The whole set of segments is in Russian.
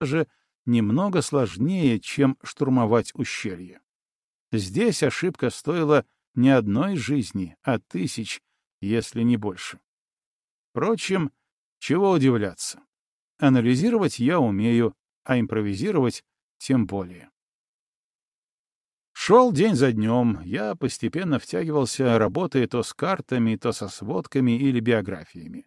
же немного сложнее, чем штурмовать ущелье. Здесь ошибка стоила не одной жизни, а тысяч, если не больше. Впрочем, чего удивляться. Анализировать я умею, а импровизировать тем более. Шел день за днем, я постепенно втягивался, работая то с картами, то со сводками или биографиями.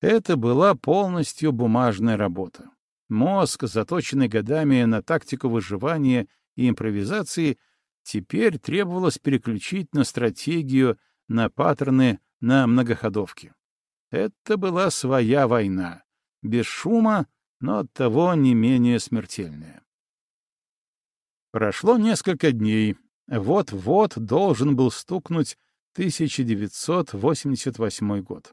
Это была полностью бумажная работа. Мозг, заточенный годами на тактику выживания и импровизации, теперь требовалось переключить на стратегию, на паттерны, на многоходовки. Это была своя война, без шума, но оттого не менее смертельная. Прошло несколько дней. Вот-вот должен был стукнуть 1988 год.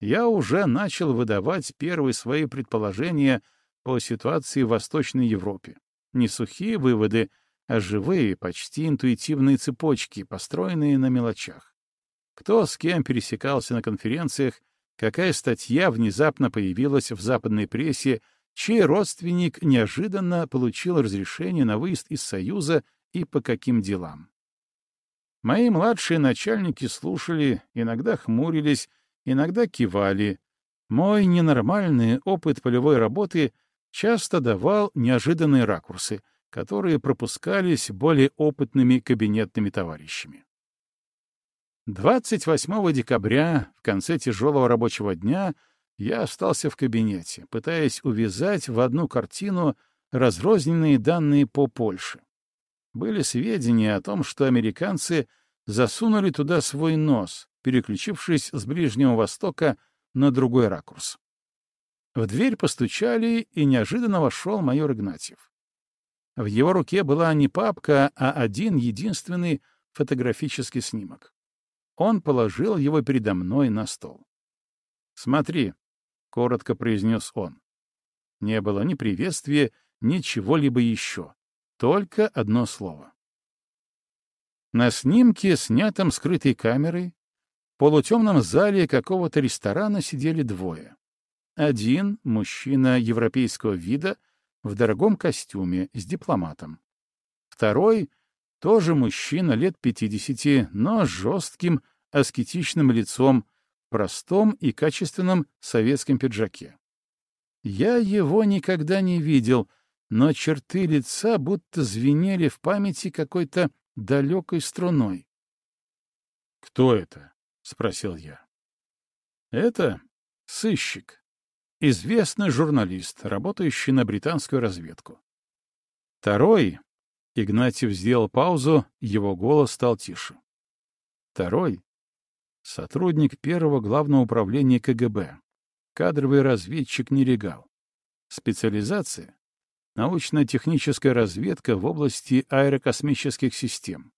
Я уже начал выдавать первые свои предположения по ситуации в Восточной Европе. Не сухие выводы, а живые, почти интуитивные цепочки, построенные на мелочах. Кто с кем пересекался на конференциях, какая статья внезапно появилась в западной прессе, чей родственник неожиданно получил разрешение на выезд из Союза и по каким делам. Мои младшие начальники слушали, иногда хмурились, иногда кивали. Мой ненормальный опыт полевой работы часто давал неожиданные ракурсы, которые пропускались более опытными кабинетными товарищами. 28 декабря, в конце тяжелого рабочего дня, я остался в кабинете, пытаясь увязать в одну картину разрозненные данные по Польше. Были сведения о том, что американцы засунули туда свой нос, переключившись с Ближнего Востока на другой ракурс. В дверь постучали, и неожиданно вошел майор Игнатьев. В его руке была не папка, а один единственный фотографический снимок. Он положил его передо мной на стол. «Смотри», — коротко произнес он. Не было ни приветствия, ни чего-либо еще. Только одно слово. На снимке, снятом скрытой камерой, в полутемном зале какого-то ресторана сидели двое. Один — мужчина европейского вида в дорогом костюме с дипломатом. Второй тоже мужчина лет пятидесяти, но с жестким, аскетичным лицом, простом и качественном советском пиджаке. Я его никогда не видел, но черты лица будто звенели в памяти какой-то далекой струной. «Кто это?» — спросил я. «Это сыщик, известный журналист, работающий на британскую разведку. Второй Игнатьев сделал паузу, его голос стал тише. Второй — сотрудник первого главного управления КГБ, кадровый разведчик Нерегал. Специализация — научно-техническая разведка в области аэрокосмических систем.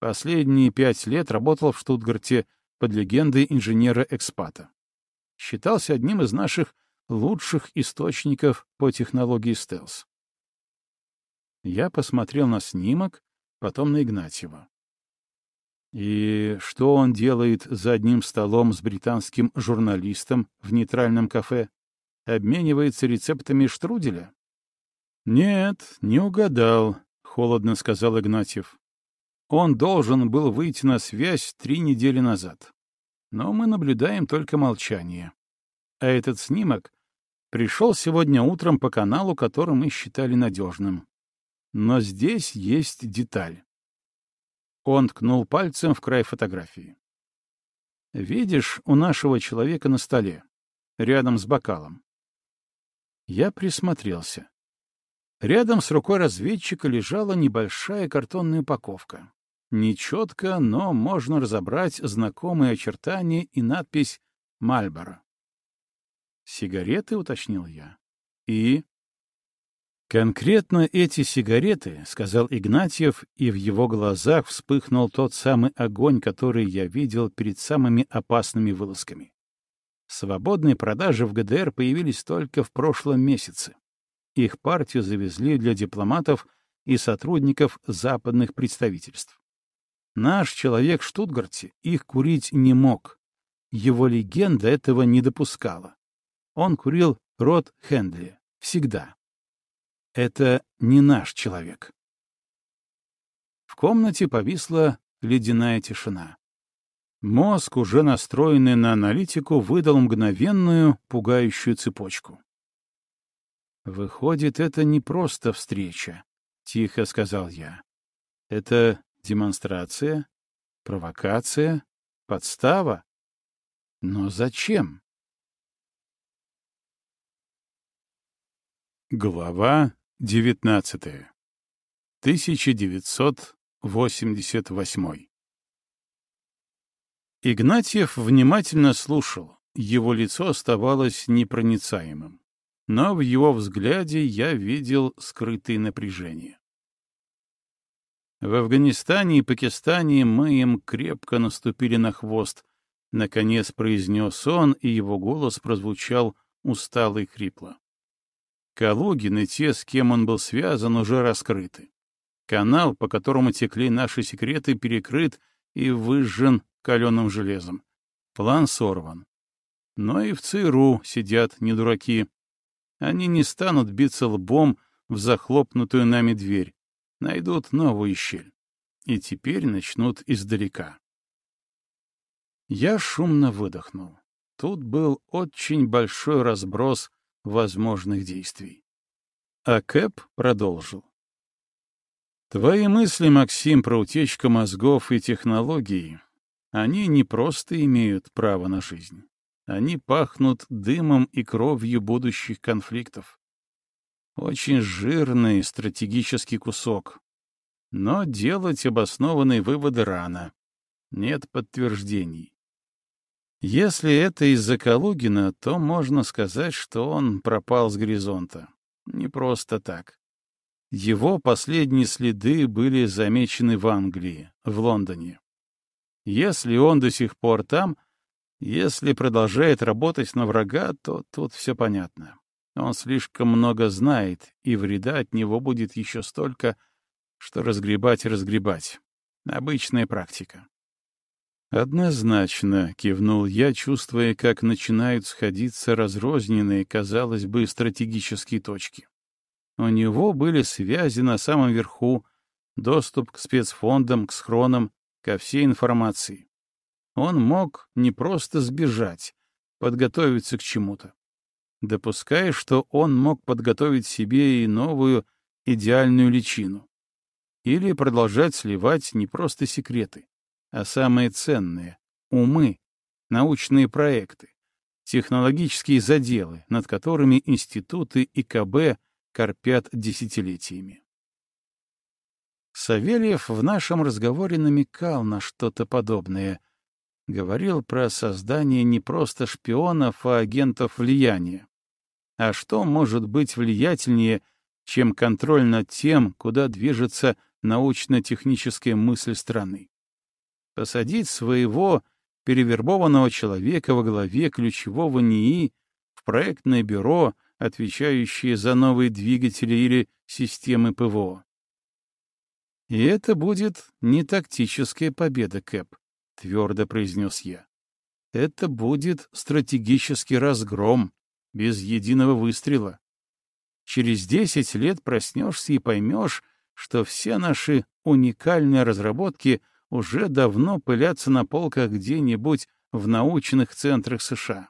Последние пять лет работал в Штутгарте под легендой инженера-экспата. Считался одним из наших лучших источников по технологии стелс. Я посмотрел на снимок, потом на Игнатьева. И что он делает за одним столом с британским журналистом в нейтральном кафе? Обменивается рецептами штруделя? Нет, не угадал, холодно сказал Игнатьев. Он должен был выйти на связь три недели назад. Но мы наблюдаем только молчание. А этот снимок пришел сегодня утром по каналу, который мы считали надежным. Но здесь есть деталь. Он ткнул пальцем в край фотографии. «Видишь, у нашего человека на столе, рядом с бокалом». Я присмотрелся. Рядом с рукой разведчика лежала небольшая картонная упаковка. Нечетко, но можно разобрать знакомые очертания и надпись «Мальборо». «Сигареты», — уточнил я. «И?» «Конкретно эти сигареты», — сказал Игнатьев, и в его глазах вспыхнул тот самый огонь, который я видел перед самыми опасными вылазками. Свободные продажи в ГДР появились только в прошлом месяце. Их партию завезли для дипломатов и сотрудников западных представительств. Наш человек в Штутгарте их курить не мог. Его легенда этого не допускала. Он курил рот Хендли. Всегда. Это не наш человек. В комнате повисла ледяная тишина. Мозг, уже настроенный на аналитику, выдал мгновенную, пугающую цепочку. «Выходит, это не просто встреча», — тихо сказал я. «Это демонстрация, провокация, подстава? Но зачем?» Глава девятнадцатая. 1988 Игнатьев внимательно слушал, его лицо оставалось непроницаемым. Но в его взгляде я видел скрытые напряжения. В Афганистане и Пакистане мы им крепко наступили на хвост. Наконец произнес он, и его голос прозвучал устало и хрипло. Калугин и те, с кем он был связан, уже раскрыты. Канал, по которому текли наши секреты, перекрыт и выжжен каленым железом. План сорван. Но и в ЦРУ сидят не дураки. Они не станут биться лбом в захлопнутую нами дверь. Найдут новую щель. И теперь начнут издалека. Я шумно выдохнул. Тут был очень большой разброс возможных действий. А Кэп продолжил. Твои мысли, Максим, про утечку мозгов и технологий, они не просто имеют право на жизнь. Они пахнут дымом и кровью будущих конфликтов. Очень жирный стратегический кусок. Но делать обоснованные выводы рано. Нет подтверждений. Если это из-за Калугина, то можно сказать, что он пропал с горизонта. Не просто так. Его последние следы были замечены в Англии, в Лондоне. Если он до сих пор там, если продолжает работать на врага, то тут все понятно. Он слишком много знает, и вреда от него будет еще столько, что разгребать и разгребать. Обычная практика. «Однозначно», — кивнул я, чувствуя, как начинают сходиться разрозненные, казалось бы, стратегические точки. У него были связи на самом верху, доступ к спецфондам, к схронам, ко всей информации. Он мог не просто сбежать, подготовиться к чему-то. Допуская, что он мог подготовить себе и новую идеальную личину. Или продолжать сливать не просто секреты, а самые ценные — умы, научные проекты, технологические заделы, над которыми институты и КБ корпят десятилетиями. Савельев в нашем разговоре намекал на что-то подобное. Говорил про создание не просто шпионов, а агентов влияния. А что может быть влиятельнее, чем контроль над тем, куда движется научно-техническая мысль страны? Посадить своего перевербованного человека во главе ключевого НИИ в проектное бюро — отвечающие за новые двигатели или системы ПВО. «И это будет не тактическая победа, Кэп», — твердо произнес я. «Это будет стратегический разгром, без единого выстрела. Через десять лет проснешься и поймешь, что все наши уникальные разработки уже давно пылятся на полках где-нибудь в научных центрах США.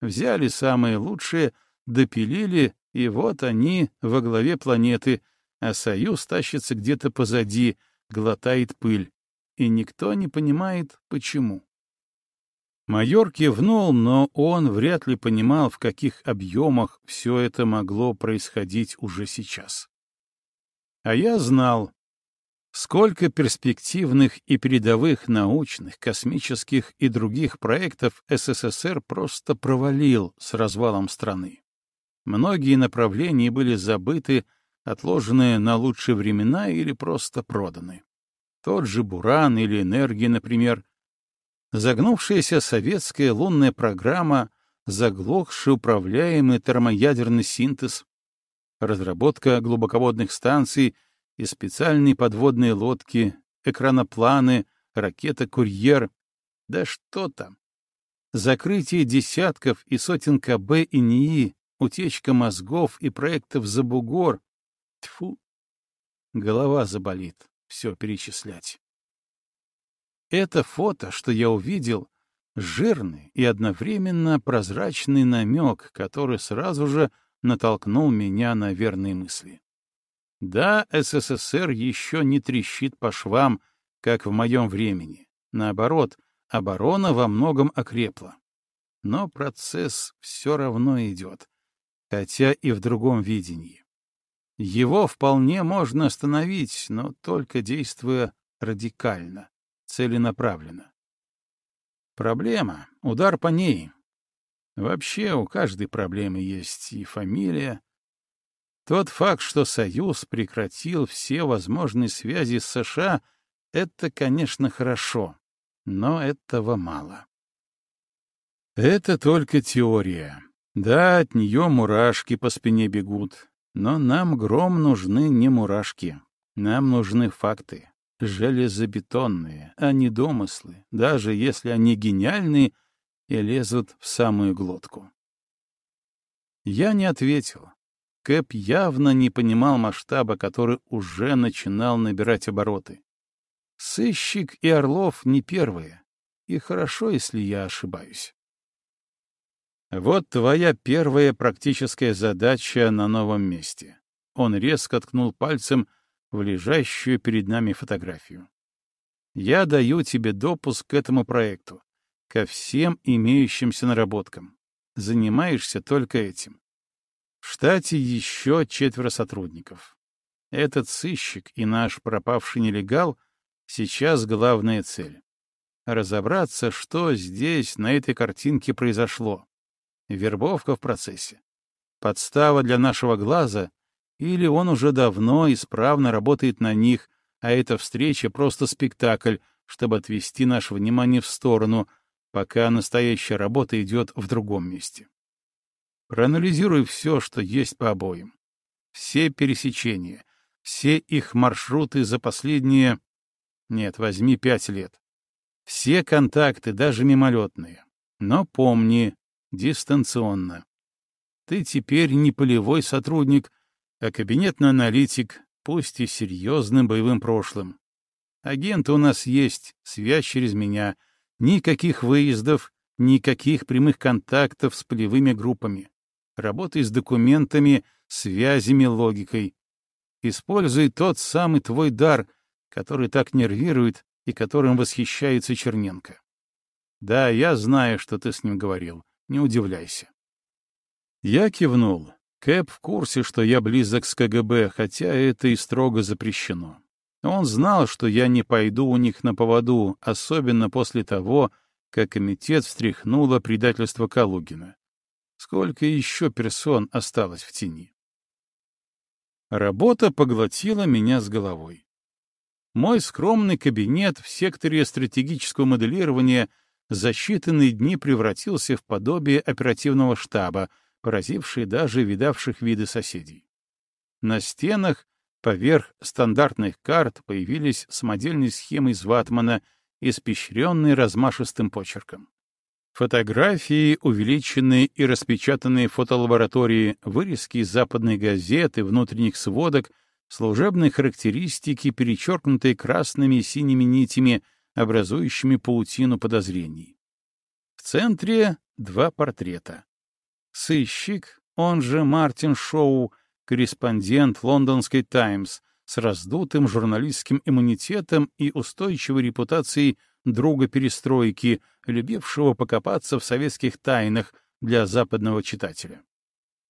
Взяли самые лучшие — допилили, и вот они во главе планеты, а Союз тащится где-то позади, глотает пыль, и никто не понимает, почему. Майор кивнул, но он вряд ли понимал, в каких объемах все это могло происходить уже сейчас. А я знал, сколько перспективных и передовых научных, космических и других проектов СССР просто провалил с развалом страны. Многие направления были забыты, отложены на лучшие времена или просто проданы. Тот же Буран или Энергия, например. Загнувшаяся советская лунная программа, заглохший управляемый термоядерный синтез, разработка глубоководных станций и специальные подводные лодки, экранопланы, ракета-курьер. Да что там! Закрытие десятков и сотен КБ и НИИ утечка мозгов и проектов за бугор Тьфу, голова заболит все перечислять. Это фото, что я увидел, жирный и одновременно прозрачный намек, который сразу же натолкнул меня на верные мысли. Да, СССР еще не трещит по швам, как в моем времени. Наоборот, оборона во многом окрепла. Но процесс все равно идет, хотя и в другом видении. Его вполне можно остановить, но только действуя радикально целенаправленно. Проблема, удар по ней. Вообще у каждой проблемы есть и фамилия. Тот факт, что Союз прекратил все возможные связи с США, это, конечно, хорошо, но этого мало. Это только теория. Да, от нее мурашки по спине бегут, но нам, Гром, нужны не мурашки, нам нужны факты железобетонные, а не домыслы, даже если они гениальные и лезут в самую глотку. Я не ответил. Кэп явно не понимал масштаба, который уже начинал набирать обороты. Сыщик и Орлов не первые, и хорошо, если я ошибаюсь. Вот твоя первая практическая задача на новом месте. Он резко ткнул пальцем — в лежащую перед нами фотографию. Я даю тебе допуск к этому проекту, ко всем имеющимся наработкам. Занимаешься только этим. В штате еще четверо сотрудников. Этот сыщик и наш пропавший нелегал сейчас главная цель. Разобраться, что здесь, на этой картинке произошло. Вербовка в процессе. Подстава для нашего глаза или он уже давно исправно работает на них, а эта встреча просто спектакль, чтобы отвести наше внимание в сторону, пока настоящая работа идет в другом месте. Проанализируй все, что есть по обоим. Все пересечения, все их маршруты за последние... Нет, возьми пять лет. Все контакты, даже мимолетные. Но помни, дистанционно. Ты теперь не полевой сотрудник, а кабинетный аналитик, пусть и серьезным боевым прошлым. Агент у нас есть, связь через меня, никаких выездов, никаких прямых контактов с полевыми группами. Работай с документами, связями, логикой. Используй тот самый твой дар, который так нервирует и которым восхищается Черненко. Да, я знаю, что ты с ним говорил, не удивляйся. Я кивнул. Кэп в курсе, что я близок с КГБ, хотя это и строго запрещено. Он знал, что я не пойду у них на поводу, особенно после того, как комитет встряхнуло предательство Калугина. Сколько еще персон осталось в тени? Работа поглотила меня с головой. Мой скромный кабинет в секторе стратегического моделирования за считанные дни превратился в подобие оперативного штаба — поразивший даже видавших виды соседей. На стенах поверх стандартных карт появились самодельные схемы из ватмана, испещренные размашистым почерком. Фотографии, увеличенные и распечатанные в фотолаборатории, вырезки из западной газеты, внутренних сводок, служебные характеристики, перечеркнутые красными и синими нитями, образующими паутину подозрений. В центре два портрета. Сыщик, он же Мартин Шоу, корреспондент лондонской «Таймс», с раздутым журналистским иммунитетом и устойчивой репутацией друга перестройки, любившего покопаться в советских тайнах для западного читателя.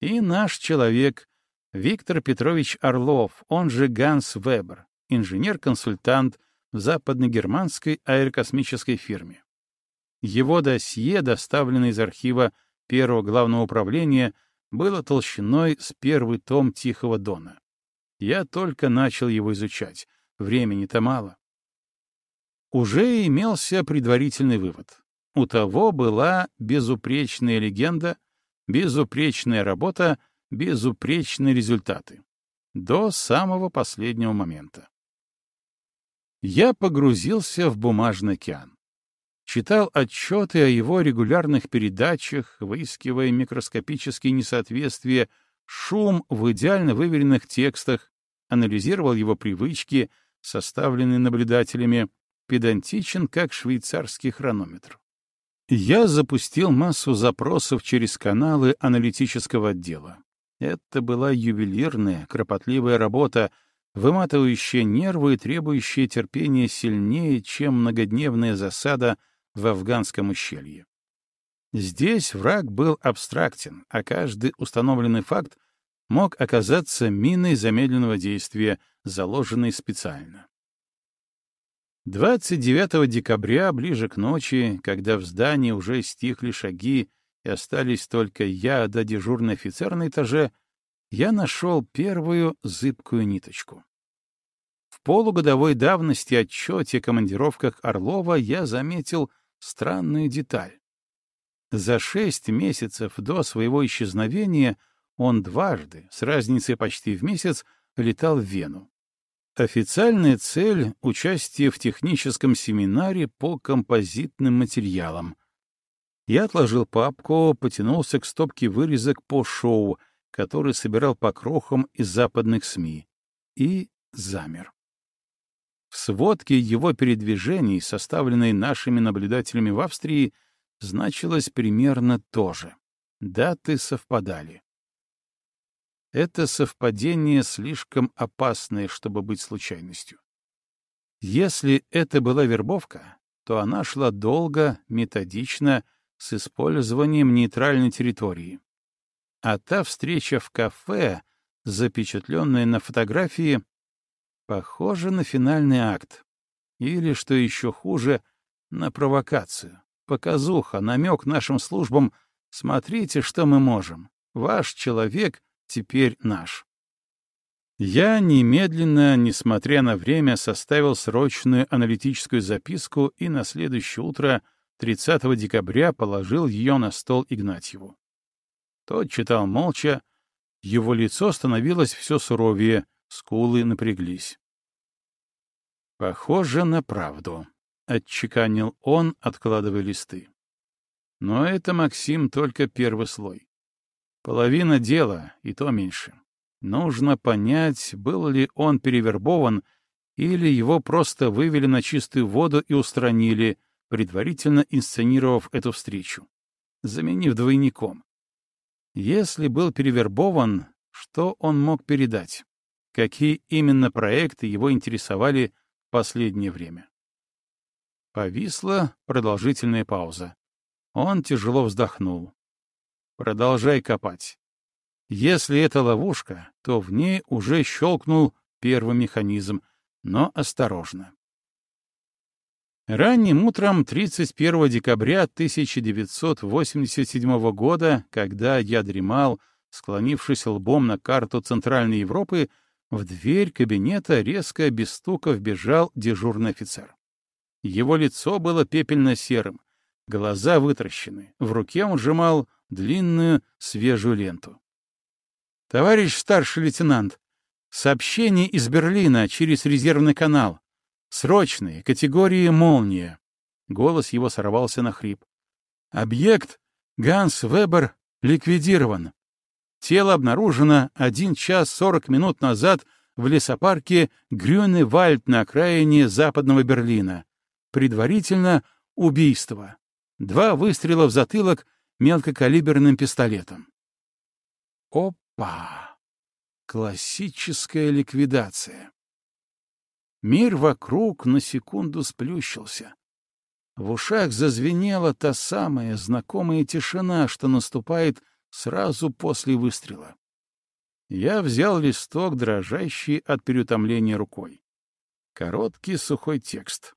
И наш человек Виктор Петрович Орлов, он же Ганс Вебер, инженер-консультант в западно-германской аэрокосмической фирме. Его досье, доставленное из архива первого главного управления было толщиной с первый том Тихого Дона. Я только начал его изучать, времени-то мало. Уже имелся предварительный вывод. У того была безупречная легенда, безупречная работа, безупречные результаты. До самого последнего момента. Я погрузился в бумажный океан читал отчеты о его регулярных передачах, выискивая микроскопические несоответствия, шум в идеально выверенных текстах, анализировал его привычки, составленные наблюдателями, педантичен, как швейцарский хронометр. Я запустил массу запросов через каналы аналитического отдела. Это была ювелирная, кропотливая работа, выматывающая нервы и требующая терпения сильнее, чем многодневная засада в афганском ущелье. Здесь враг был абстрактен, а каждый установленный факт мог оказаться миной замедленного действия, заложенной специально. 29 декабря, ближе к ночи, когда в здании уже стихли шаги и остались только я да дежурный офицер на этаже, я нашел первую зыбкую ниточку. В полугодовой давности отчете о командировках Орлова я заметил странную деталь. За шесть месяцев до своего исчезновения он дважды, с разницей почти в месяц, летал в Вену. Официальная цель — участие в техническом семинаре по композитным материалам. Я отложил папку, потянулся к стопке вырезок по шоу, который собирал по крохам из западных СМИ, и замер. В сводке его передвижений, составленной нашими наблюдателями в Австрии, значилось примерно то же. Даты совпадали. Это совпадение слишком опасное, чтобы быть случайностью. Если это была вербовка, то она шла долго, методично, с использованием нейтральной территории. А та встреча в кафе, запечатленная на фотографии, похожа на финальный акт. Или, что еще хуже, на провокацию. Показуха, намек нашим службам «Смотрите, что мы можем. Ваш человек теперь наш. Я немедленно, несмотря на время, составил срочную аналитическую записку и на следующее утро, 30 декабря, положил ее на стол Игнатьеву. Тот читал молча, его лицо становилось все суровее, скулы напряглись. «Похоже на правду», — отчеканил он, откладывая листы. «Но это, Максим, только первый слой. Половина дела, и то меньше. Нужно понять, был ли он перевербован, или его просто вывели на чистую воду и устранили, предварительно инсценировав эту встречу, заменив двойником. Если был перевербован, что он мог передать? Какие именно проекты его интересовали в последнее время? Повисла продолжительная пауза. Он тяжело вздохнул. Продолжай копать. Если это ловушка, то в ней уже щелкнул первый механизм, но осторожно. Ранним утром 31 декабря 1987 года, когда я дремал, склонившись лбом на карту Центральной Европы, в дверь кабинета резко без стука вбежал дежурный офицер. Его лицо было пепельно-серым, глаза вытращены, в руке он сжимал длинную свежую ленту. «Товарищ старший лейтенант, сообщение из Берлина через резервный канал. Срочные, категории «Молния». Голос его сорвался на хрип. «Объект Ганс Вебер ликвидирован. Тело обнаружено один час сорок минут назад в лесопарке Грюневальд на окраине западного Берлина. Предварительно убийство. Два выстрела в затылок мелкокалиберным пистолетом. Опа! Классическая ликвидация. Мир вокруг на секунду сплющился. В ушах зазвенела та самая знакомая тишина, что наступает сразу после выстрела. Я взял листок, дрожащий от переутомления рукой. Короткий сухой текст.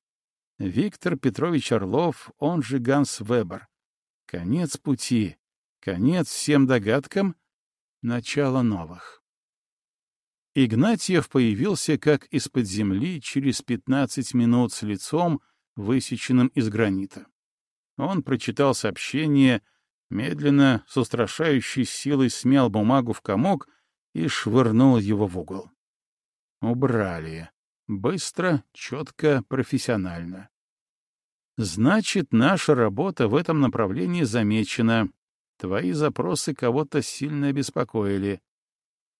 Виктор Петрович Орлов, он же Ганс Вебер. Конец пути, конец всем догадкам, начало новых. Игнатьев появился как из-под земли через пятнадцать минут с лицом, высеченным из гранита. Он прочитал сообщение, медленно, с устрашающей силой смял бумагу в комок и швырнул его в угол. Убрали. Быстро, четко, профессионально. Значит, наша работа в этом направлении замечена. Твои запросы кого-то сильно обеспокоили.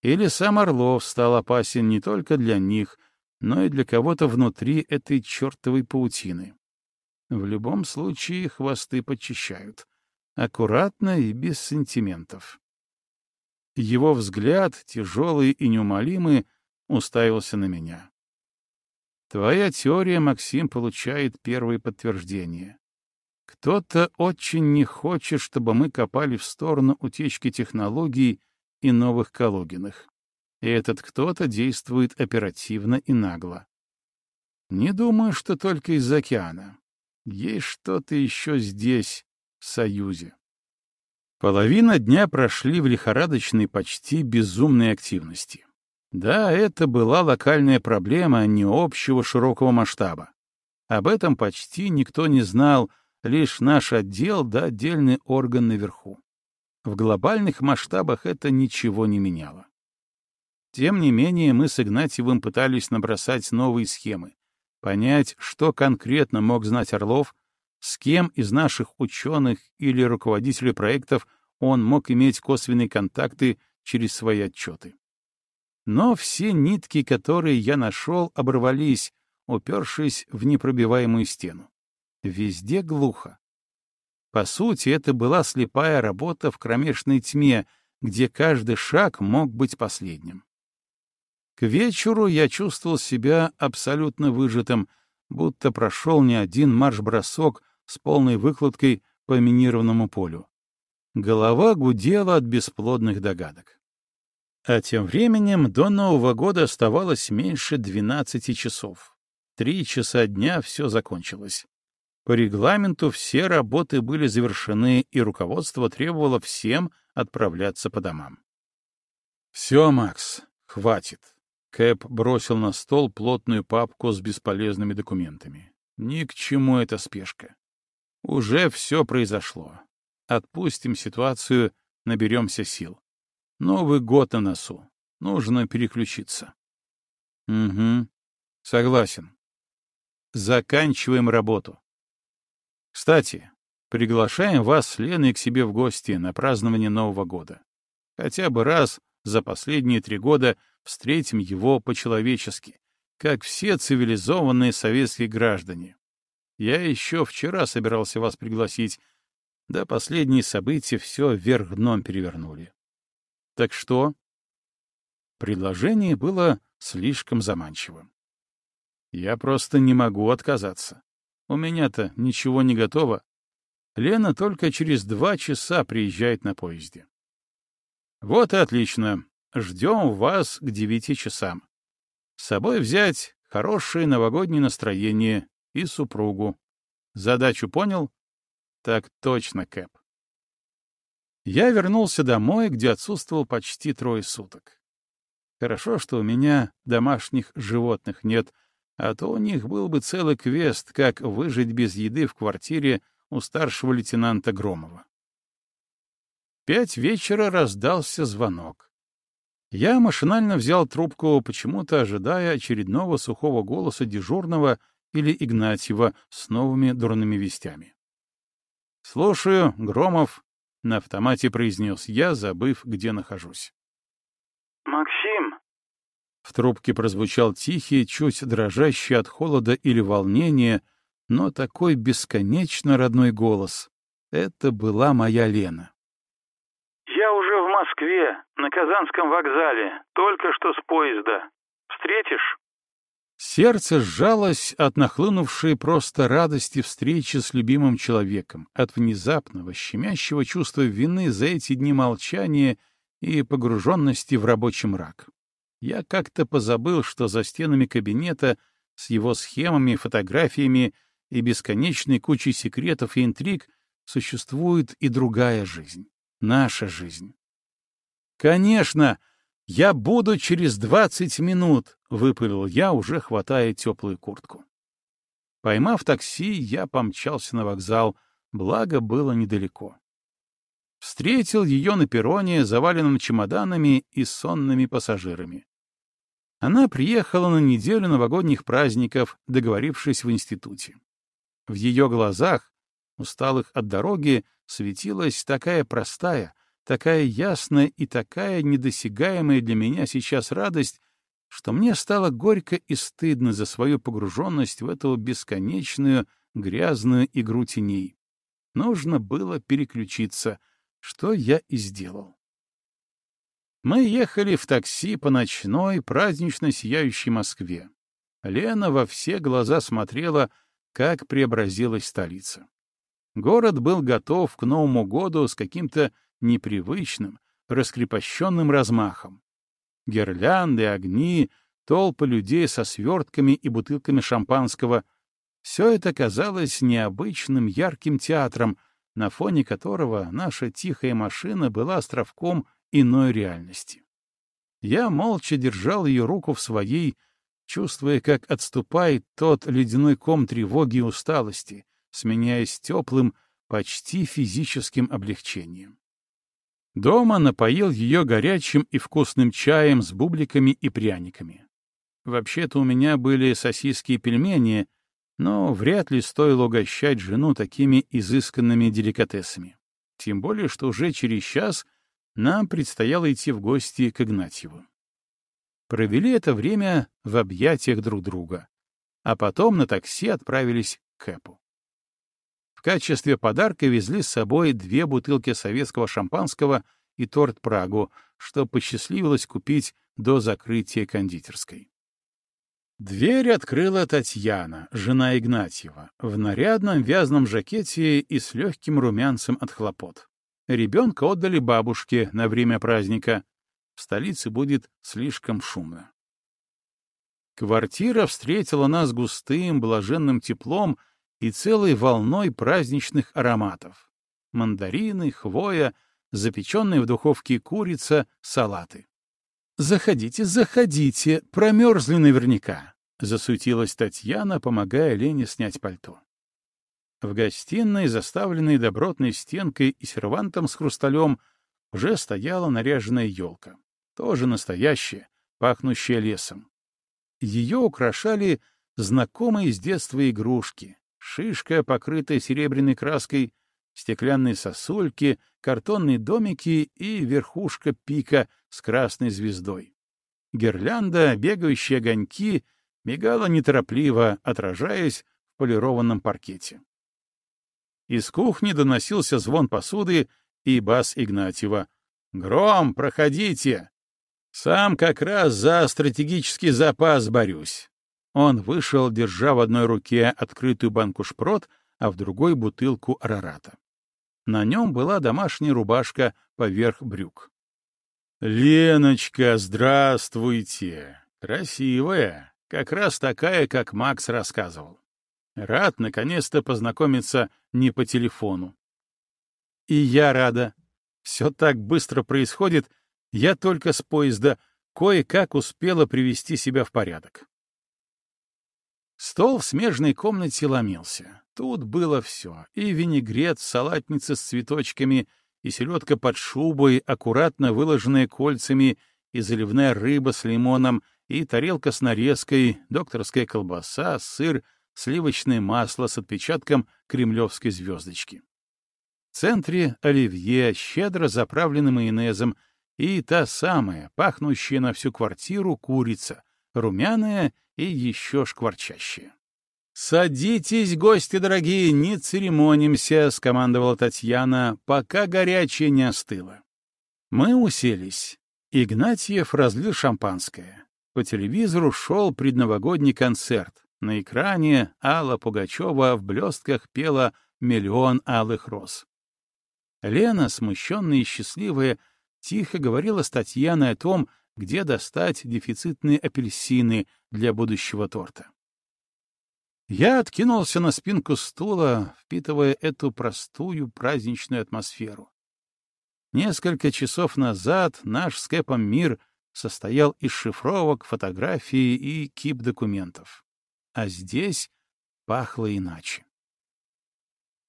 Или сам Орлов стал опасен не только для них, но и для кого-то внутри этой чертовой паутины. В любом случае хвосты подчищают. Аккуратно и без сантиментов. Его взгляд, тяжелый и неумолимый, уставился на меня. Твоя теория, Максим, получает первые подтверждения. Кто-то очень не хочет, чтобы мы копали в сторону утечки технологий и новых Калугиных. И этот кто-то действует оперативно и нагло. Не думаю, что только из океана. Есть что-то еще здесь, в Союзе. Половина дня прошли в лихорадочной, почти безумной активности. Да, это была локальная проблема, не общего широкого масштаба. Об этом почти никто не знал, лишь наш отдел да отдельный орган наверху. В глобальных масштабах это ничего не меняло. Тем не менее, мы с Игнатьевым пытались набросать новые схемы, понять, что конкретно мог знать Орлов, с кем из наших ученых или руководителей проектов он мог иметь косвенные контакты через свои отчеты. Но все нитки, которые я нашел, оборвались, упершись в непробиваемую стену. Везде глухо. По сути, это была слепая работа в кромешной тьме, где каждый шаг мог быть последним. К вечеру я чувствовал себя абсолютно выжатым, будто прошел не один марш-бросок с полной выкладкой по минированному полю. Голова гудела от бесплодных догадок. А тем временем до Нового года оставалось меньше 12 часов. Три часа дня все закончилось. По регламенту все работы были завершены, и руководство требовало всем отправляться по домам. «Все, Макс, хватит», Кэп бросил на стол плотную папку с бесполезными документами. Ни к чему эта спешка. Уже все произошло. Отпустим ситуацию, наберемся сил. Новый год на носу. Нужно переключиться. Угу. Согласен. Заканчиваем работу. Кстати, приглашаем вас с Леной к себе в гости на празднование Нового года. Хотя бы раз за последние три года встретим его по-человечески, как все цивилизованные советские граждане. Я еще вчера собирался вас пригласить, да последние события все вверх дном перевернули. Так что? Предложение было слишком заманчивым. Я просто не могу отказаться. У меня-то ничего не готово. Лена только через два часа приезжает на поезде. Вот и отлично. Ждем вас к девяти часам. С собой взять хорошее новогоднее настроение и супругу. Задачу понял? Так точно, Кэп. Я вернулся домой, где отсутствовал почти трое суток. Хорошо, что у меня домашних животных нет, а то у них был бы целый квест, как выжить без еды в квартире у старшего лейтенанта Громова. Пять вечера раздался звонок. Я машинально взял трубку, почему-то ожидая очередного сухого голоса дежурного или Игнатьева с новыми дурными вестями. «Слушаю, Громов», — на автомате произнес я, забыв, где нахожусь. «Максим!» В трубке прозвучал тихий, чуть дрожащий от холода или волнения, но такой бесконечно родной голос. Это была моя Лена. Москве, на Казанском вокзале, только что с поезда. Встретишь?» Сердце сжалось от нахлынувшей просто радости встречи с любимым человеком, от внезапного, щемящего чувства вины за эти дни молчания и погруженности в рабочий мрак. Я как-то позабыл, что за стенами кабинета с его схемами, фотографиями и бесконечной кучей секретов и интриг существует и другая жизнь, наша жизнь. «Конечно! Я буду через двадцать минут!» — выпалил я, уже хватая теплую куртку. Поймав такси, я помчался на вокзал, благо было недалеко. Встретил ее на перроне, заваленном чемоданами и сонными пассажирами. Она приехала на неделю новогодних праздников, договорившись в институте. В ее глазах, усталых от дороги, светилась такая простая, такая ясная и такая недосягаемая для меня сейчас радость, что мне стало горько и стыдно за свою погруженность в эту бесконечную грязную игру теней. Нужно было переключиться, что я и сделал. Мы ехали в такси по ночной, празднично сияющей Москве. Лена во все глаза смотрела, как преобразилась столица. Город был готов к Новому году с каким-то непривычным, раскрепощенным размахом. Гирлянды, огни, толпы людей со свертками и бутылками шампанского — все это казалось необычным ярким театром, на фоне которого наша тихая машина была островком иной реальности. Я молча держал ее руку в своей, чувствуя, как отступает тот ледяной ком тревоги и усталости, сменяясь теплым, почти физическим облегчением. Дома напоил ее горячим и вкусным чаем с бубликами и пряниками. Вообще-то у меня были сосиски и пельмени, но вряд ли стоило угощать жену такими изысканными деликатесами. Тем более, что уже через час нам предстояло идти в гости к Игнатьеву. Провели это время в объятиях друг друга, а потом на такси отправились к Кэпу. Качестве подарка везли с собой две бутылки советского шампанского и торт Прагу, что посчастливилось купить до закрытия кондитерской. Дверь открыла Татьяна, жена Игнатьева, в нарядном вязаном жакете и с легким румянцем от хлопот. Ребенка отдали бабушке на время праздника. В столице будет слишком шумно. Квартира встретила нас густым, блаженным теплом и целой волной праздничных ароматов. Мандарины, хвоя, запеченные в духовке курица, салаты. «Заходите, заходите, промерзли наверняка», — засуетилась Татьяна, помогая Лене снять пальто. В гостиной, заставленной добротной стенкой и сервантом с хрусталем, уже стояла наряженная елка, тоже настоящая, пахнущая лесом. Ее украшали знакомые с детства игрушки, шишка, покрытая серебряной краской, стеклянные сосульки, картонные домики и верхушка пика с красной звездой. Гирлянда, бегающие огоньки, мигала неторопливо, отражаясь в полированном паркете. Из кухни доносился звон посуды и бас Игнатьева. «Гром, проходите! Сам как раз за стратегический запас борюсь». Он вышел, держа в одной руке открытую банку шпрот, а в другой — бутылку арарата. На нем была домашняя рубашка поверх брюк. «Леночка, здравствуйте! Красивая, как раз такая, как Макс рассказывал. Рад, наконец-то, познакомиться не по телефону. И я рада. Все так быстро происходит, я только с поезда кое-как успела привести себя в порядок. Стол в смежной комнате ломился. Тут было все. И винегрет, салатница с цветочками, и селедка под шубой, аккуратно выложенная кольцами, и заливная рыба с лимоном, и тарелка с нарезкой, докторская колбаса, сыр, сливочное масло с отпечатком кремлевской звездочки. В центре оливье, щедро заправленный майонезом, и та самая, пахнущая на всю квартиру курица, румяная и еще шкварчащая. «Садитесь, гости дорогие, не церемонимся», — скомандовала Татьяна, пока горячее не остыло. Мы уселись. Игнатьев разлил шампанское. По телевизору шел предновогодний концерт. На экране Алла Пугачева в блестках пела «Миллион алых роз». Лена, смущенная и счастливая, тихо говорила с Татьяной о том, где достать дефицитные апельсины для будущего торта. Я откинулся на спинку стула, впитывая эту простую праздничную атмосферу. Несколько часов назад наш с Кэпом мир состоял из шифровок, фотографий и кип документов. А здесь пахло иначе.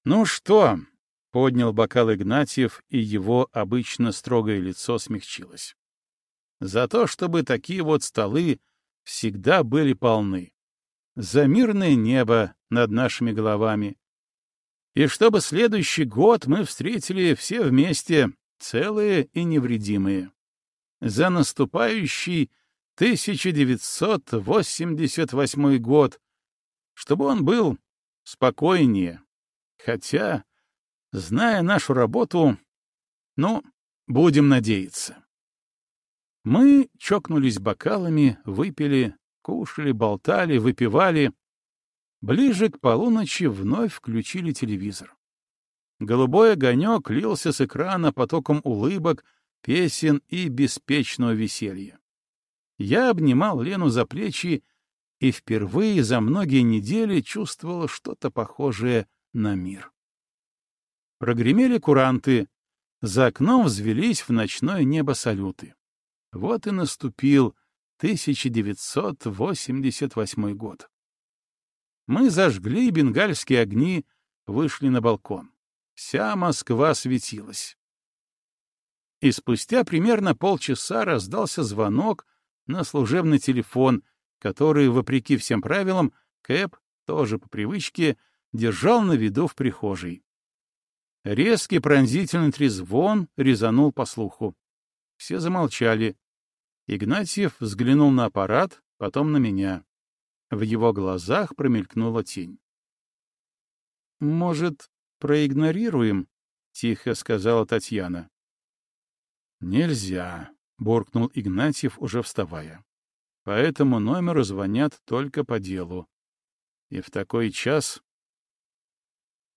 «Ну что?» — поднял бокал Игнатьев, и его обычно строгое лицо смягчилось. «За то, чтобы такие вот столы всегда были полны за мирное небо над нашими головами. И чтобы следующий год мы встретили все вместе целые и невредимые. За наступающий 1988 год, чтобы он был спокойнее. Хотя, зная нашу работу, ну, будем надеяться. Мы чокнулись бокалами, выпили, кушали, болтали, выпивали. Ближе к полуночи вновь включили телевизор. Голубой огонек лился с экрана потоком улыбок, песен и беспечного веселья. Я обнимал Лену за плечи и впервые за многие недели чувствовал что-то похожее на мир. Прогремели куранты, за окном взвелись в ночное небо салюты. Вот и наступил 1988 год. Мы зажгли бенгальские огни, вышли на балкон. Вся Москва светилась. И спустя примерно полчаса раздался звонок на служебный телефон, который, вопреки всем правилам, Кэп, тоже по привычке, держал на виду в прихожей. Резкий пронзительный трезвон резанул по слуху. Все замолчали. Игнатьев взглянул на аппарат, потом на меня. В его глазах промелькнула тень. «Может, проигнорируем?» — тихо сказала Татьяна. «Нельзя», — буркнул Игнатьев, уже вставая. «По этому номеру звонят только по делу. И в такой час...»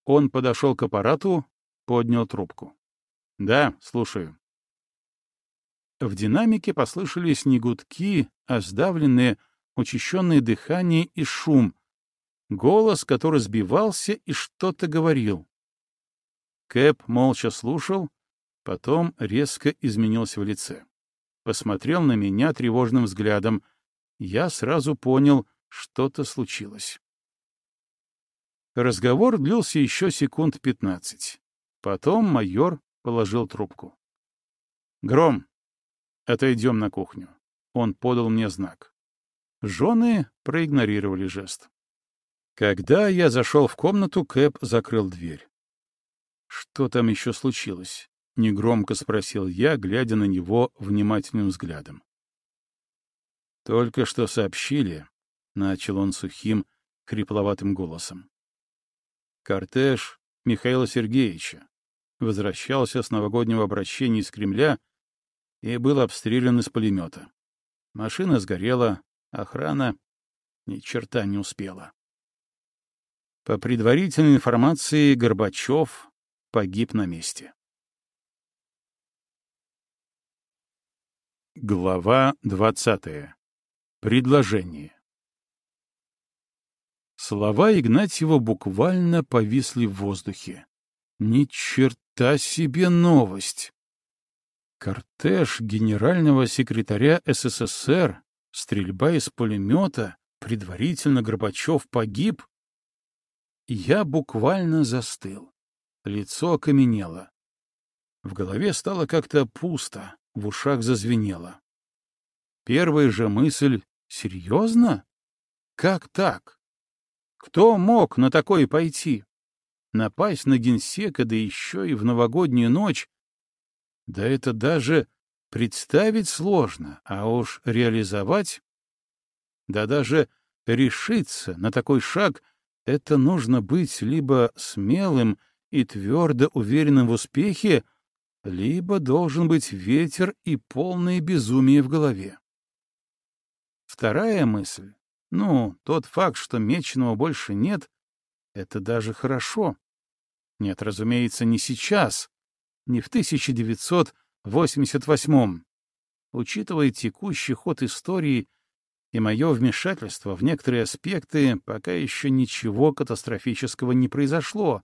Он подошел к аппарату, поднял трубку. «Да, слушаю». В динамике послышались не гудки, а сдавленные, учащенное дыхание и шум, голос, который сбивался и что-то говорил. Кэп молча слушал, потом резко изменился в лице. Посмотрел на меня тревожным взглядом. Я сразу понял, что-то случилось. Разговор длился еще секунд пятнадцать. Потом майор положил трубку. «Гром, Отойдем на кухню. Он подал мне знак. Жены проигнорировали жест. Когда я зашел в комнату, Кэп закрыл дверь. «Что там еще случилось?» — негромко спросил я, глядя на него внимательным взглядом. «Только что сообщили», — начал он сухим, хрипловатым голосом. «Кортеж Михаила Сергеевича возвращался с новогоднего обращения из Кремля и был обстрелян из пулемета. Машина сгорела, охрана ни черта не успела. По предварительной информации, Горбачев погиб на месте. Глава двадцатая. Предложение. Слова Игнатьева буквально повисли в воздухе. Ни черта себе новость! Кортеж генерального секретаря СССР, стрельба из пулемета, предварительно Горбачев погиб. Я буквально застыл. Лицо окаменело. В голове стало как-то пусто, в ушах зазвенело. Первая же мысль — серьезно? Как так? Кто мог на такое пойти? Напасть на генсека, да еще и в новогоднюю ночь, да это даже представить сложно, а уж реализовать... Да даже решиться на такой шаг — это нужно быть либо смелым и твердо уверенным в успехе, либо должен быть ветер и полное безумие в голове. Вторая мысль. Ну, тот факт, что Меченого больше нет, это даже хорошо. Нет, разумеется, не сейчас, не в 1988-м. Учитывая текущий ход истории и мое вмешательство в некоторые аспекты, пока еще ничего катастрофического не произошло.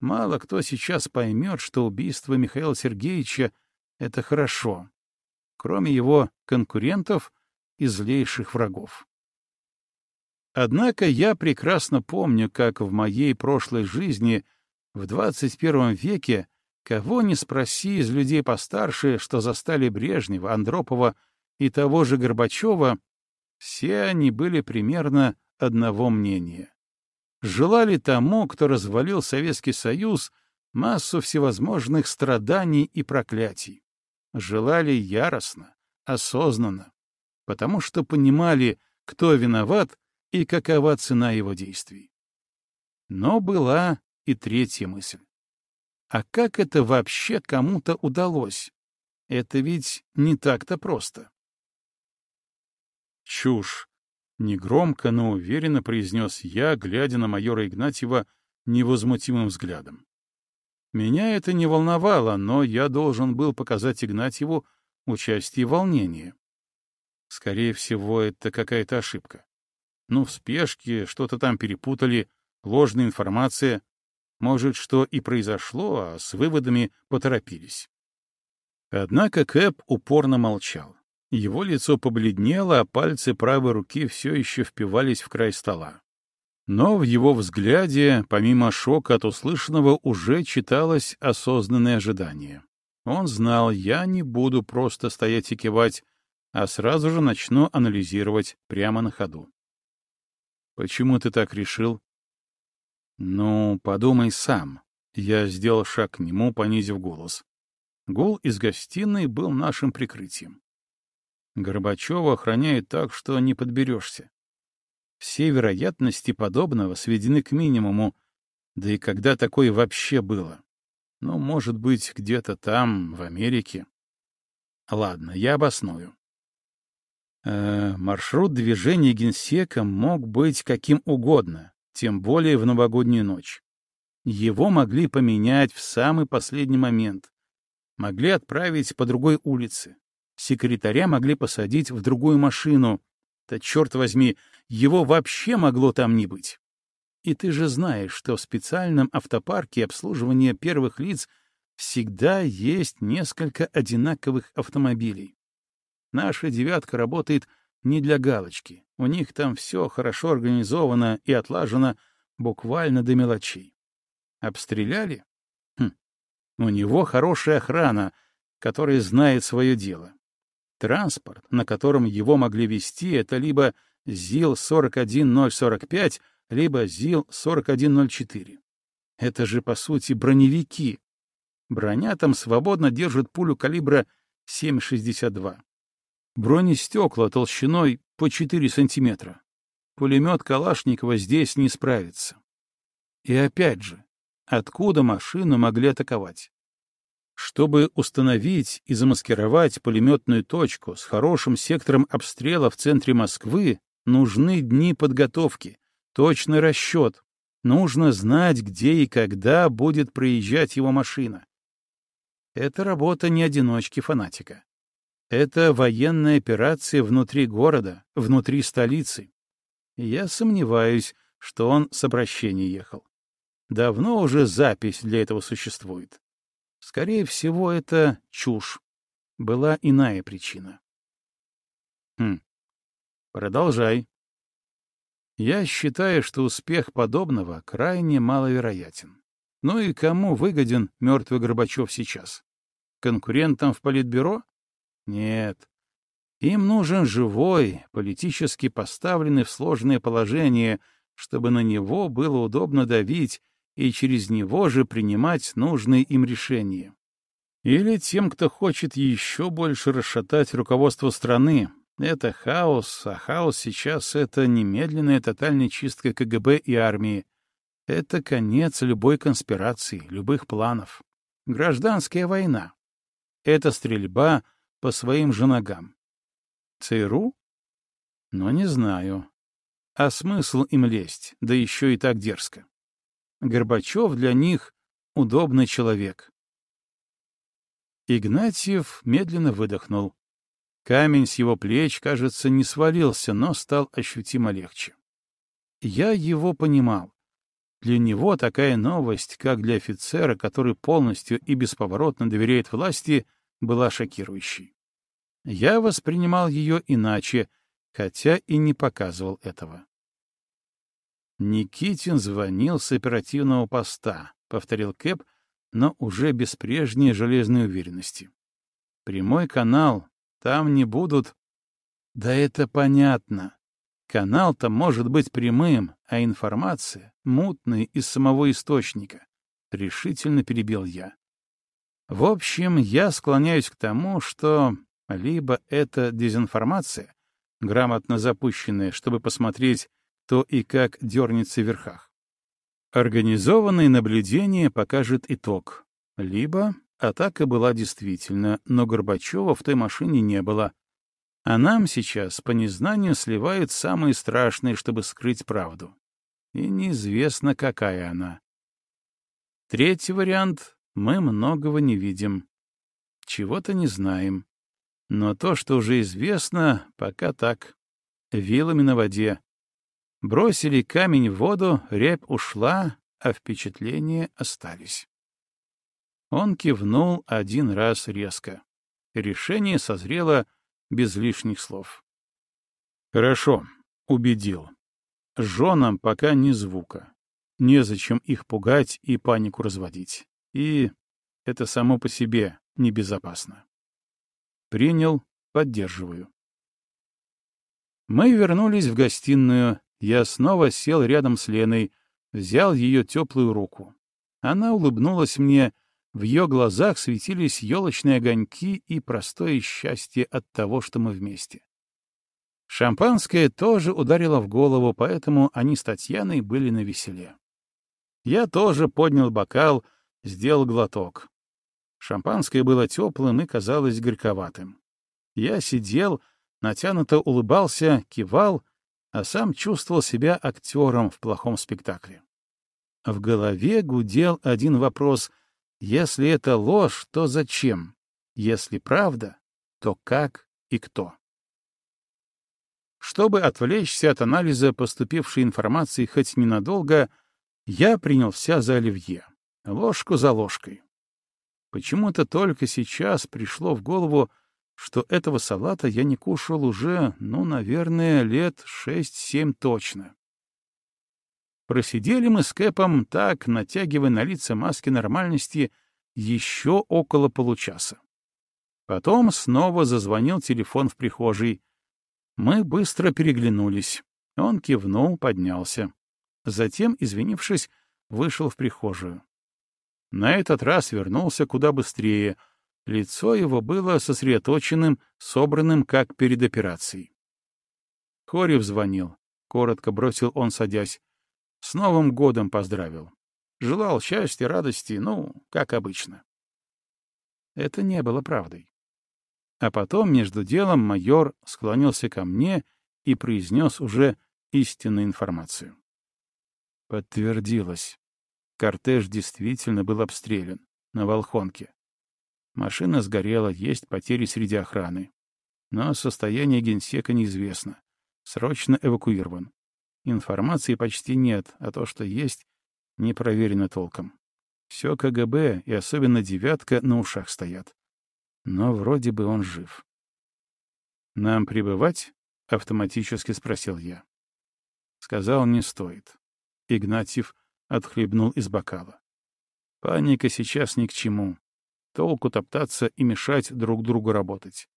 Мало кто сейчас поймет, что убийство Михаила Сергеевича — это хорошо, кроме его конкурентов и злейших врагов. Однако я прекрасно помню, как в моей прошлой жизни в 21 веке Кого не спроси из людей постарше, что застали Брежнева, Андропова и того же Горбачева, все они были примерно одного мнения. Желали тому, кто развалил Советский Союз, массу всевозможных страданий и проклятий. Желали яростно, осознанно, потому что понимали, кто виноват и какова цена его действий. Но была и третья мысль. А как это вообще кому-то удалось? Это ведь не так-то просто. Чушь. Негромко, но уверенно произнес я, глядя на майора Игнатьева невозмутимым взглядом. Меня это не волновало, но я должен был показать Игнатьеву участие и волнение. Скорее всего, это какая-то ошибка. Ну, в спешке, что-то там перепутали, ложная информация. Может, что и произошло, а с выводами поторопились. Однако Кэп упорно молчал. Его лицо побледнело, а пальцы правой руки все еще впивались в край стола. Но в его взгляде, помимо шока от услышанного, уже читалось осознанное ожидание. Он знал, я не буду просто стоять и кивать, а сразу же начну анализировать прямо на ходу. «Почему ты так решил?» «Ну, подумай сам». Я сделал шаг к нему, понизив голос. Гул из гостиной был нашим прикрытием. Горбачева охраняет так, что не подберешься. Все вероятности подобного сведены к минимуму, да и когда такое вообще было? Ну, может быть, где-то там, в Америке. Ладно, я обосную. Э, маршрут движения генсека мог быть каким угодно, тем более в новогоднюю ночь. Его могли поменять в самый последний момент. Могли отправить по другой улице. Секретаря могли посадить в другую машину. Да черт возьми, его вообще могло там не быть. И ты же знаешь, что в специальном автопарке обслуживания первых лиц всегда есть несколько одинаковых автомобилей. Наша «девятка» работает не для галочки. У них там все хорошо организовано и отлажено буквально до мелочей. Обстреляли? Хм. У него хорошая охрана, которая знает свое дело. Транспорт, на котором его могли вести, это либо ЗИЛ-41045, либо ЗИЛ-4104. Это же, по сути, броневики. Броня там свободно держит пулю калибра 7,62. Бронестекла толщиной по 4 сантиметра. Пулемет Калашникова здесь не справится. И опять же, откуда машину могли атаковать? Чтобы установить и замаскировать пулеметную точку с хорошим сектором обстрела в центре Москвы, нужны дни подготовки, точный расчет. Нужно знать, где и когда будет проезжать его машина. Это работа не одиночки-фанатика. Это военная операция внутри города, внутри столицы. я сомневаюсь, что он с обращения ехал. Давно уже запись для этого существует. Скорее всего, это чушь. Была иная причина. Хм. Продолжай. Я считаю, что успех подобного крайне маловероятен. Ну и кому выгоден мертвый Горбачев сейчас? Конкурентам в Политбюро? Нет. Им нужен живой, политически поставленный в сложное положение, чтобы на него было удобно давить и через него же принимать нужные им решения. Или тем, кто хочет еще больше расшатать руководство страны. Это хаос, а хаос сейчас — это немедленная тотальная чистка КГБ и армии. Это конец любой конспирации, любых планов. Гражданская война. Это стрельба по своим же ногам. ЦРУ? Но не знаю. А смысл им лезть, да еще и так дерзко? Горбачев для них удобный человек. Игнатьев медленно выдохнул. Камень с его плеч, кажется, не свалился, но стал ощутимо легче. Я его понимал. Для него такая новость, как для офицера, который полностью и бесповоротно доверяет власти, была шокирующей. Я воспринимал ее иначе, хотя и не показывал этого. Никитин звонил с оперативного поста, повторил Кэп, но уже без прежней железной уверенности. Прямой канал, там не будут... Да это понятно. Канал-то может быть прямым, а информация — мутной из самого источника. — решительно перебил я. В общем, я склоняюсь к тому, что либо это дезинформация, грамотно запущенная, чтобы посмотреть, кто и как дернется в верхах. Организованное наблюдение покажет итог. Либо атака была действительно, но Горбачева в той машине не было. А нам сейчас по незнанию сливают самые страшные, чтобы скрыть правду. И неизвестно, какая она. Третий вариант — мы многого не видим. Чего-то не знаем. Но то, что уже известно, пока так. Вилами на воде. Бросили камень в воду, рябь ушла, а впечатления остались. Он кивнул один раз резко. Решение созрело без лишних слов. «Хорошо, убедил. Женам пока ни звука. Незачем их пугать и панику разводить. И это само по себе небезопасно. Принял, поддерживаю. Мы вернулись в гостиную. Я снова сел рядом с Леной, взял ее теплую руку. Она улыбнулась мне, в ее глазах светились елочные огоньки и простое счастье от того, что мы вместе. Шампанское тоже ударило в голову, поэтому они с Татьяной были на веселе. Я тоже поднял бокал, сделал глоток. Шампанское было теплым и казалось горьковатым. Я сидел, натянуто улыбался, кивал, а сам чувствовал себя актером в плохом спектакле. В голове гудел один вопрос. Если это ложь, то зачем? Если правда, то как и кто? Чтобы отвлечься от анализа поступившей информации хоть ненадолго, я принялся за оливье, ложку за ложкой. Почему-то только сейчас пришло в голову, что этого салата я не кушал уже, ну, наверное, лет шесть-семь точно. Просидели мы с Кэпом так, натягивая на лица маски нормальности, еще около получаса. Потом снова зазвонил телефон в прихожей. Мы быстро переглянулись. Он кивнул, поднялся. Затем, извинившись, вышел в прихожую. На этот раз вернулся куда быстрее. Лицо его было сосредоточенным, собранным, как перед операцией. Хорев звонил. Коротко бросил он, садясь. С Новым годом поздравил. Желал счастья, радости, ну, как обычно. Это не было правдой. А потом, между делом, майор склонился ко мне и произнес уже истинную информацию. Подтвердилось. Кортеж действительно был обстрелян. На Волхонке. Машина сгорела, есть потери среди охраны. Но состояние генсека неизвестно. Срочно эвакуирован. Информации почти нет, а то, что есть, не проверено толком. Все КГБ и особенно «девятка» на ушах стоят. Но вроде бы он жив. «Нам прибывать?» — автоматически спросил я. Сказал, не стоит. Игнатьев отхлебнул из бокала. Паника сейчас ни к чему. Толку топтаться и мешать друг другу работать.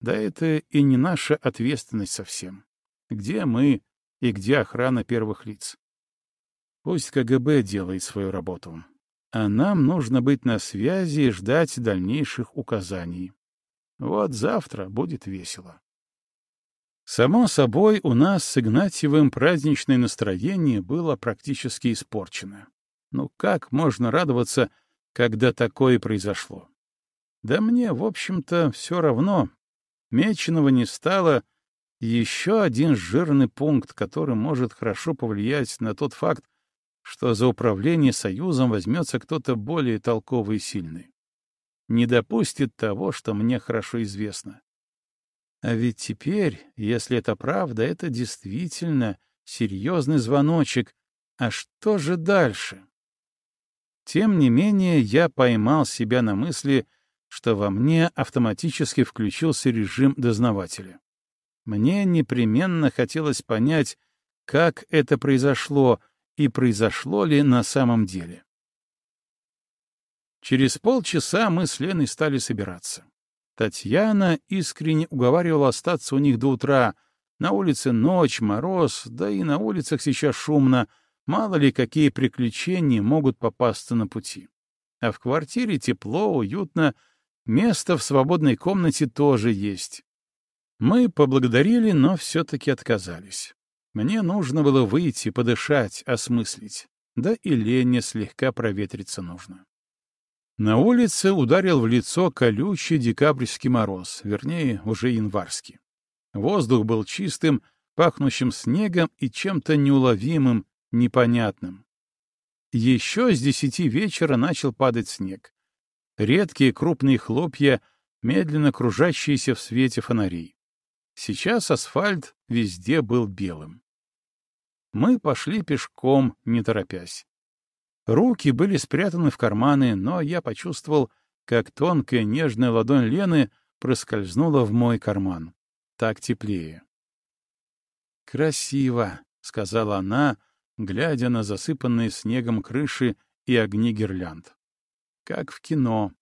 Да это и не наша ответственность совсем. Где мы и где охрана первых лиц? Пусть КГБ делает свою работу. А нам нужно быть на связи и ждать дальнейших указаний. Вот завтра будет весело. Само собой, у нас с Игнатьевым праздничное настроение было практически испорчено. Ну как можно радоваться, когда такое произошло? Да мне, в общем-то, все равно. Меченого не стало. Еще один жирный пункт, который может хорошо повлиять на тот факт, что за управление Союзом возьмется кто-то более толковый и сильный. Не допустит того, что мне хорошо известно. А ведь теперь, если это правда, это действительно серьезный звоночек. А что же дальше? Тем не менее, я поймал себя на мысли, что во мне автоматически включился режим дознавателя. Мне непременно хотелось понять, как это произошло и произошло ли на самом деле. Через полчаса мы с Леной стали собираться. Татьяна искренне уговаривала остаться у них до утра. На улице ночь, мороз, да и на улицах сейчас шумно. Мало ли, какие приключения могут попасться на пути. А в квартире тепло, уютно, место в свободной комнате тоже есть. Мы поблагодарили, но все-таки отказались. Мне нужно было выйти, подышать, осмыслить. Да и Лене слегка проветриться нужно. На улице ударил в лицо колючий декабрьский мороз, вернее, уже январский. Воздух был чистым, пахнущим снегом и чем-то неуловимым, непонятным. Еще с десяти вечера начал падать снег. Редкие крупные хлопья, медленно кружащиеся в свете фонарей. Сейчас асфальт везде был белым. Мы пошли пешком, не торопясь. Руки были спрятаны в карманы, но я почувствовал, как тонкая нежная ладонь Лены проскользнула в мой карман. Так теплее. «Красиво», — сказала она, глядя на засыпанные снегом крыши и огни гирлянд. «Как в кино».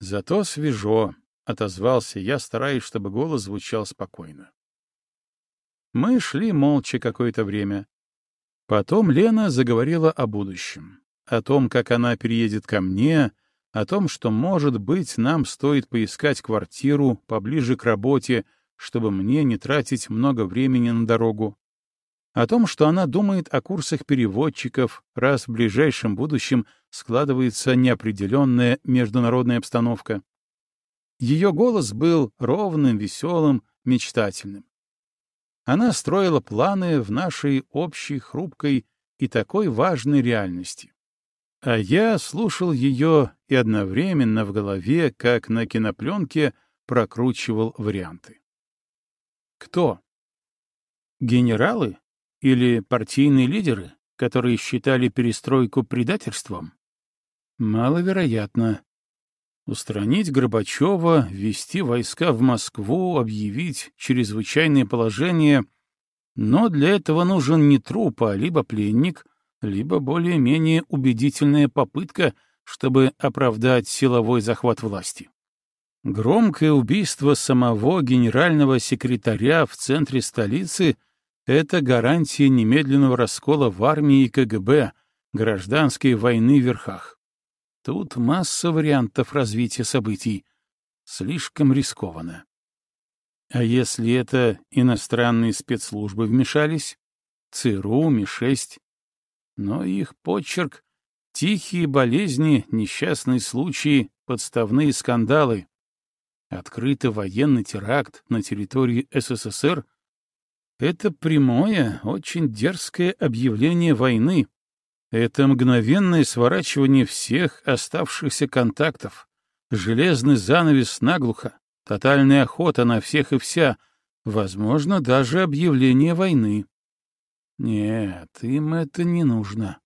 «Зато свежо», — отозвался я, стараясь, чтобы голос звучал спокойно. Мы шли молча какое-то время. Потом Лена заговорила о будущем, о том, как она переедет ко мне, о том, что, может быть, нам стоит поискать квартиру поближе к работе, чтобы мне не тратить много времени на дорогу. О том, что она думает о курсах переводчиков, раз в ближайшем будущем складывается неопределенная международная обстановка. Ее голос был ровным, веселым, мечтательным. Она строила планы в нашей общей хрупкой и такой важной реальности. А я слушал ее и одновременно в голове, как на кинопленке, прокручивал варианты. Кто? Генералы или партийные лидеры, которые считали перестройку предательством? Маловероятно. Устранить Горбачева, ввести войска в Москву, объявить чрезвычайное положение. Но для этого нужен не труп, а либо пленник, либо более-менее убедительная попытка, чтобы оправдать силовой захват власти. Громкое убийство самого генерального секретаря в центре столицы — это гарантия немедленного раскола в армии и КГБ, гражданской войны в верхах. Тут масса вариантов развития событий. Слишком рискованно. А если это иностранные спецслужбы вмешались? ЦРУ, МИ-6. Но их почерк — тихие болезни, несчастные случаи, подставные скандалы. Открытый военный теракт на территории СССР — это прямое, очень дерзкое объявление войны. Это мгновенное сворачивание всех оставшихся контактов, железный занавес наглухо, тотальная охота на всех и вся, возможно, даже объявление войны. Нет, им это не нужно.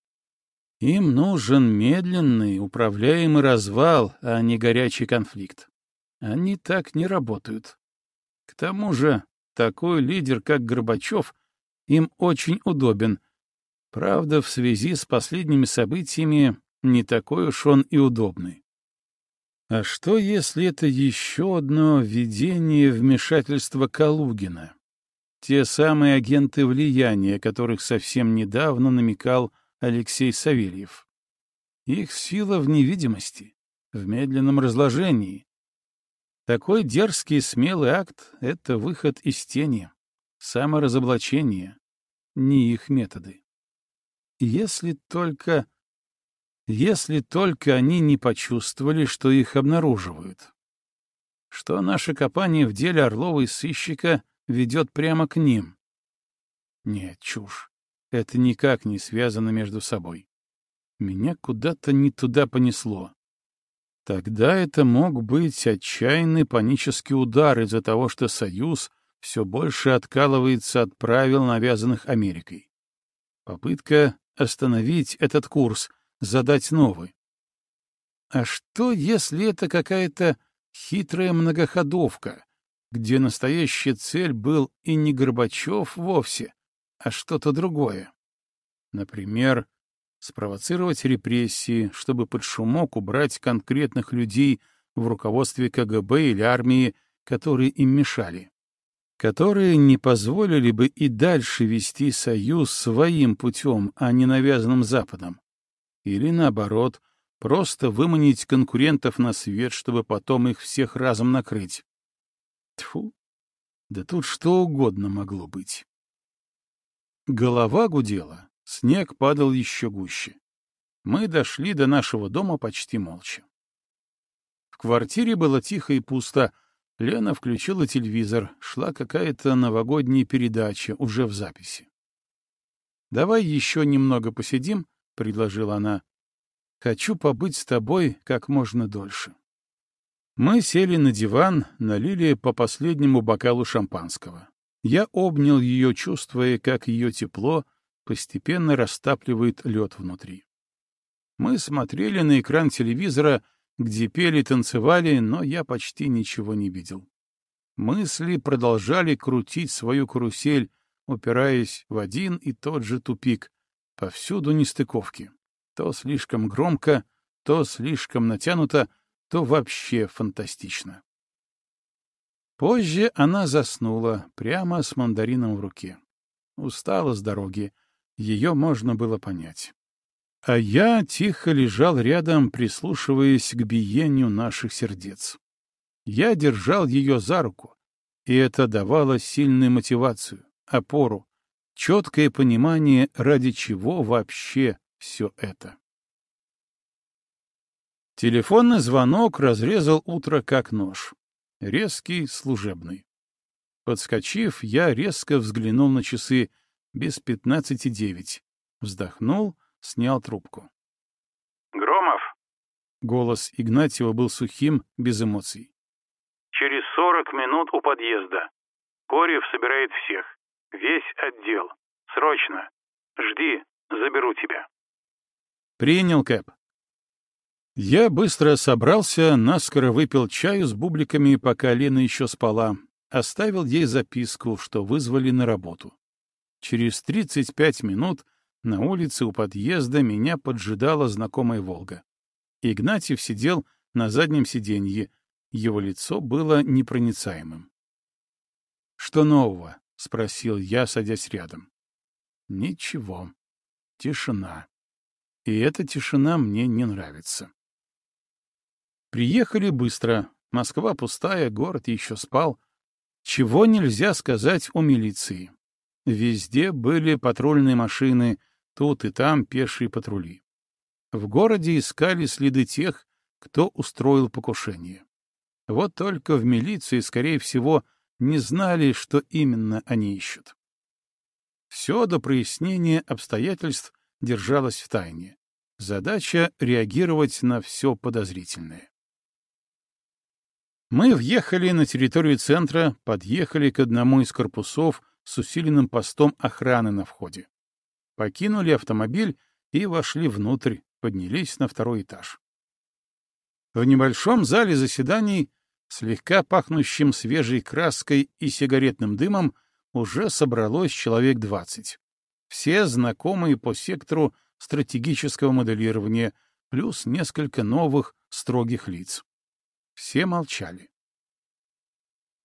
Им нужен медленный, управляемый развал, а не горячий конфликт. Они так не работают. К тому же, такой лидер, как Горбачев, им очень удобен. Правда, в связи с последними событиями не такой уж он и удобный. А что, если это еще одно введение вмешательства Калугина? Те самые агенты влияния, которых совсем недавно намекал Алексей Савельев. Их сила в невидимости, в медленном разложении, такой дерзкий и смелый акт — это выход из тени, саморазоблачение, не их методы. Если только... Если только они не почувствовали, что их обнаруживают. Что наше копание в деле Орлова и сыщика ведет прямо к ним. Нет, чушь. Это никак не связано между собой. Меня куда-то не туда понесло. Тогда это мог быть отчаянный панический удар из-за того, что Союз все больше откалывается от правил, навязанных Америкой. Попытка остановить этот курс, задать новый. А что, если это какая-то хитрая многоходовка, где настоящая цель был и не Горбачев вовсе, а что-то другое? Например, спровоцировать репрессии, чтобы под шумок убрать конкретных людей в руководстве КГБ или армии, которые им мешали. Которые не позволили бы и дальше вести союз своим путем, а не навязанным Западом. Или, наоборот, просто выманить конкурентов на свет, чтобы потом их всех разом накрыть. Тьфу, да тут что угодно могло быть. Голова гудела, снег падал еще гуще. Мы дошли до нашего дома почти молча. В квартире было тихо и пусто. Лена включила телевизор, шла какая-то новогодняя передача, уже в записи. «Давай еще немного посидим», — предложила она. «Хочу побыть с тобой как можно дольше». Мы сели на диван, налили по последнему бокалу шампанского. Я обнял ее, чувствуя, как ее тепло постепенно растапливает лед внутри. Мы смотрели на экран телевизора, где пели, танцевали, но я почти ничего не видел. Мысли продолжали крутить свою карусель, упираясь в один и тот же тупик. Повсюду нестыковки. То слишком громко, то слишком натянуто, то вообще фантастично. Позже она заснула, прямо с мандарином в руке. Устала с дороги, ее можно было понять. А я тихо лежал рядом, прислушиваясь к биению наших сердец. Я держал ее за руку, и это давало сильную мотивацию, опору, четкое понимание, ради чего вообще все это. Телефонный звонок разрезал утро как нож. Резкий, служебный. Подскочив, я резко взглянул на часы без пятнадцати девять. Вздохнул снял трубку. «Громов?» Голос Игнатьева был сухим, без эмоций. «Через сорок минут у подъезда. Корев собирает всех. Весь отдел. Срочно. Жди, заберу тебя». «Принял, Кэп». Я быстро собрался, наскоро выпил чаю с бубликами, пока Лена еще спала, оставил ей записку, что вызвали на работу. Через 35 минут на улице у подъезда меня поджидала знакомая «Волга». Игнатьев сидел на заднем сиденье, его лицо было непроницаемым. «Что нового?» — спросил я, садясь рядом. «Ничего. Тишина. И эта тишина мне не нравится». Приехали быстро. Москва пустая, город еще спал. Чего нельзя сказать о милиции. Везде были патрульные машины — Тут и там пешие патрули. В городе искали следы тех, кто устроил покушение. Вот только в милиции, скорее всего, не знали, что именно они ищут. Все до прояснения обстоятельств держалось в тайне. Задача — реагировать на все подозрительное. Мы въехали на территорию центра, подъехали к одному из корпусов с усиленным постом охраны на входе покинули автомобиль и вошли внутрь, поднялись на второй этаж. В небольшом зале заседаний, слегка пахнущим свежей краской и сигаретным дымом, уже собралось человек двадцать. Все знакомые по сектору стратегического моделирования, плюс несколько новых строгих лиц. Все молчали.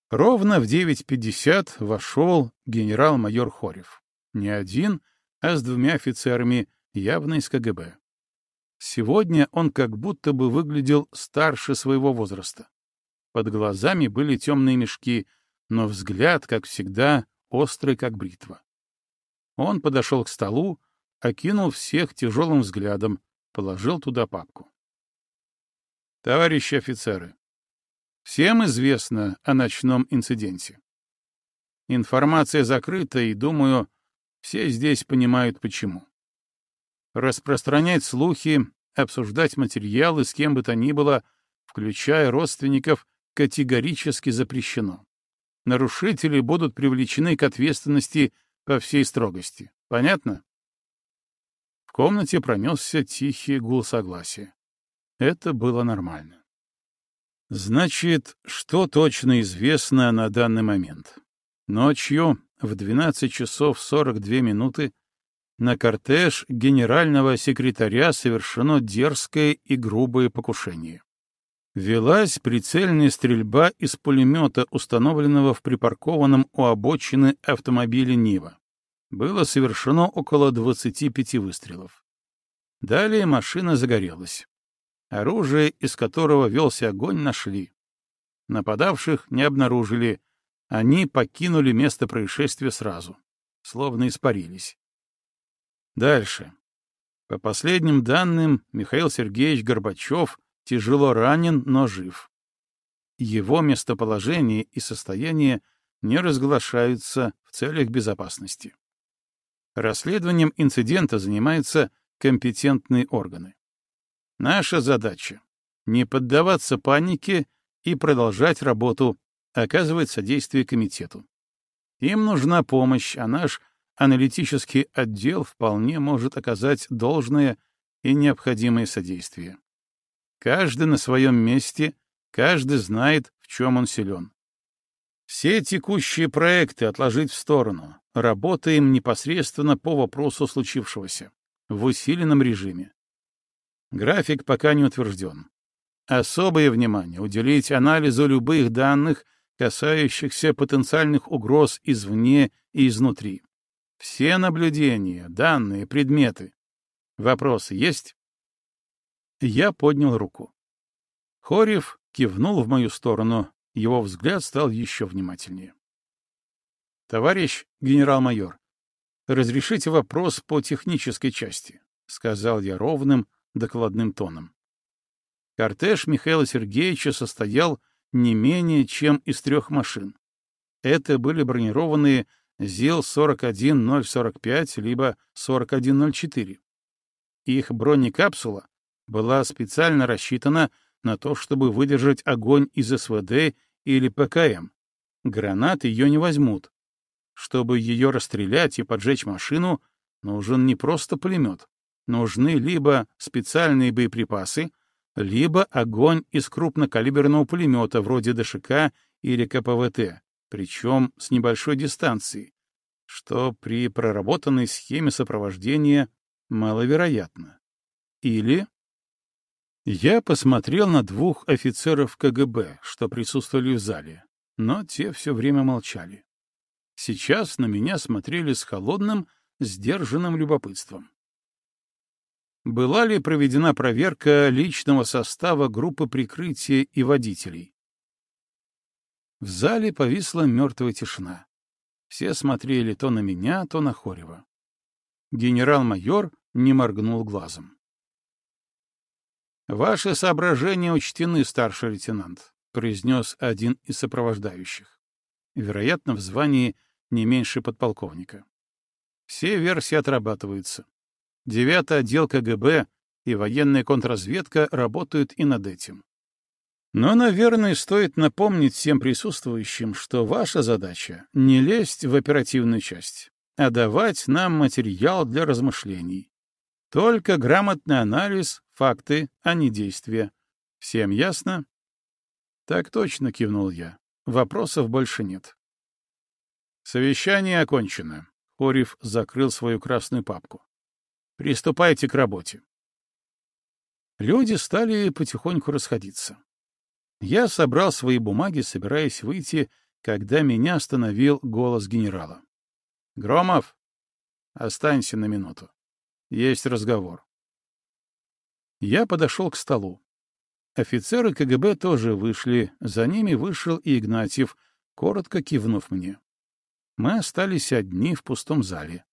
Ровно в 9.50 вошел генерал-майор Хорев. Не один, а с двумя офицерами, явно из КГБ. Сегодня он как будто бы выглядел старше своего возраста. Под глазами были темные мешки, но взгляд, как всегда, острый, как бритва. Он подошел к столу, окинул всех тяжелым взглядом, положил туда папку. Товарищи офицеры, всем известно о ночном инциденте. Информация закрыта, и, думаю, все здесь понимают почему. Распространять слухи, обсуждать материалы с кем бы то ни было, включая родственников, категорически запрещено. Нарушители будут привлечены к ответственности по всей строгости. Понятно? В комнате пронесся тихий гул согласия. Это было нормально. Значит, что точно известно на данный момент? Ночью в 12 часов 42 минуты на кортеж генерального секретаря совершено дерзкое и грубое покушение. Велась прицельная стрельба из пулемета, установленного в припаркованном у обочины автомобиле «Нива». Было совершено около 25 выстрелов. Далее машина загорелась. Оружие, из которого велся огонь, нашли. Нападавших не обнаружили. Они покинули место происшествия сразу. Словно испарились. Дальше. По последним данным, Михаил Сергеевич Горбачев тяжело ранен, но жив. Его местоположение и состояние не разглашаются в целях безопасности. Расследованием инцидента занимаются компетентные органы. Наша задача — не поддаваться панике и продолжать работу, оказывать содействие комитету. Им нужна помощь, а наш аналитический отдел вполне может оказать должное и необходимое содействие. Каждый на своем месте, каждый знает, в чем он силен. Все текущие проекты отложить в сторону. Работаем непосредственно по вопросу случившегося, в усиленном режиме. График пока не утвержден. Особое внимание уделить анализу любых данных, касающихся потенциальных угроз извне и изнутри. Все наблюдения, данные, предметы. Вопросы есть? Я поднял руку. Хорев кивнул в мою сторону, его взгляд стал еще внимательнее. «Товарищ генерал-майор, разрешите вопрос по технической части», — сказал я ровным, докладным тоном. Кортеж Михаила Сергеевича состоял не менее чем из трех машин. Это были бронированные ЗИЛ-41045 либо 4104. Их бронекапсула была специально рассчитана на то, чтобы выдержать огонь из СВД или ПКМ. Гранаты ее не возьмут. Чтобы ее расстрелять и поджечь машину, нужен не просто пулемет нужны либо специальные боеприпасы, либо огонь из крупнокалиберного пулемета вроде ДШК или КПВТ, причем с небольшой дистанции, что при проработанной схеме сопровождения маловероятно. Или... Я посмотрел на двух офицеров КГБ, что присутствовали в зале, но те все время молчали. Сейчас на меня смотрели с холодным, сдержанным любопытством была ли проведена проверка личного состава группы прикрытия и водителей. В зале повисла мертвая тишина. Все смотрели то на меня, то на Хорева. Генерал-майор не моргнул глазом. «Ваши соображения учтены, старший лейтенант», — произнес один из сопровождающих. Вероятно, в звании не меньше подполковника. «Все версии отрабатываются. Девятый отдел КГБ и военная контрразведка работают и над этим. Но, наверное, стоит напомнить всем присутствующим, что ваша задача — не лезть в оперативную часть, а давать нам материал для размышлений. Только грамотный анализ, факты, а не действия. Всем ясно? Так точно, кивнул я. Вопросов больше нет. Совещание окончено. Хорев закрыл свою красную папку. Приступайте к работе. Люди стали потихоньку расходиться. Я собрал свои бумаги, собираясь выйти, когда меня остановил голос генерала. «Громов, останься на минуту. Есть разговор». Я подошел к столу. Офицеры КГБ тоже вышли, за ними вышел и Игнатьев, коротко кивнув мне. Мы остались одни в пустом зале.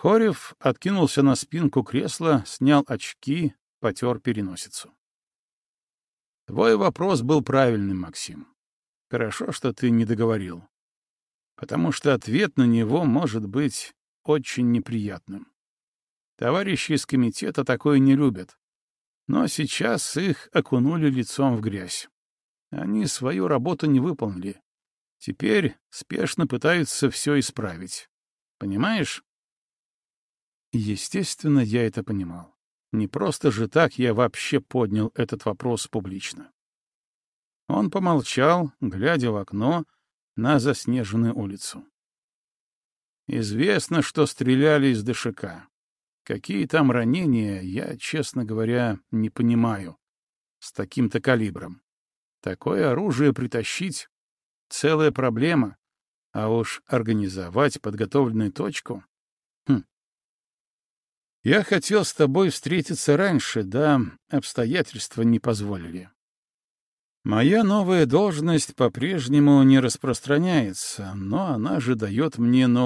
Хорев откинулся на спинку кресла, снял очки, потер переносицу. Твой вопрос был правильным, Максим. Хорошо, что ты не договорил. Потому что ответ на него может быть очень неприятным. Товарищи из комитета такое не любят. Но сейчас их окунули лицом в грязь. Они свою работу не выполнили. Теперь спешно пытаются все исправить. Понимаешь? Естественно, я это понимал. Не просто же так я вообще поднял этот вопрос публично. Он помолчал, глядя в окно на заснеженную улицу. Известно, что стреляли из ДШК. Какие там ранения, я, честно говоря, не понимаю. с таким-то калибром. Такое оружие притащить — целая проблема. А уж организовать подготовленную точку... Я хотел с тобой встретиться раньше, да обстоятельства не позволили. Моя новая должность по-прежнему не распространяется, но она же дает мне новую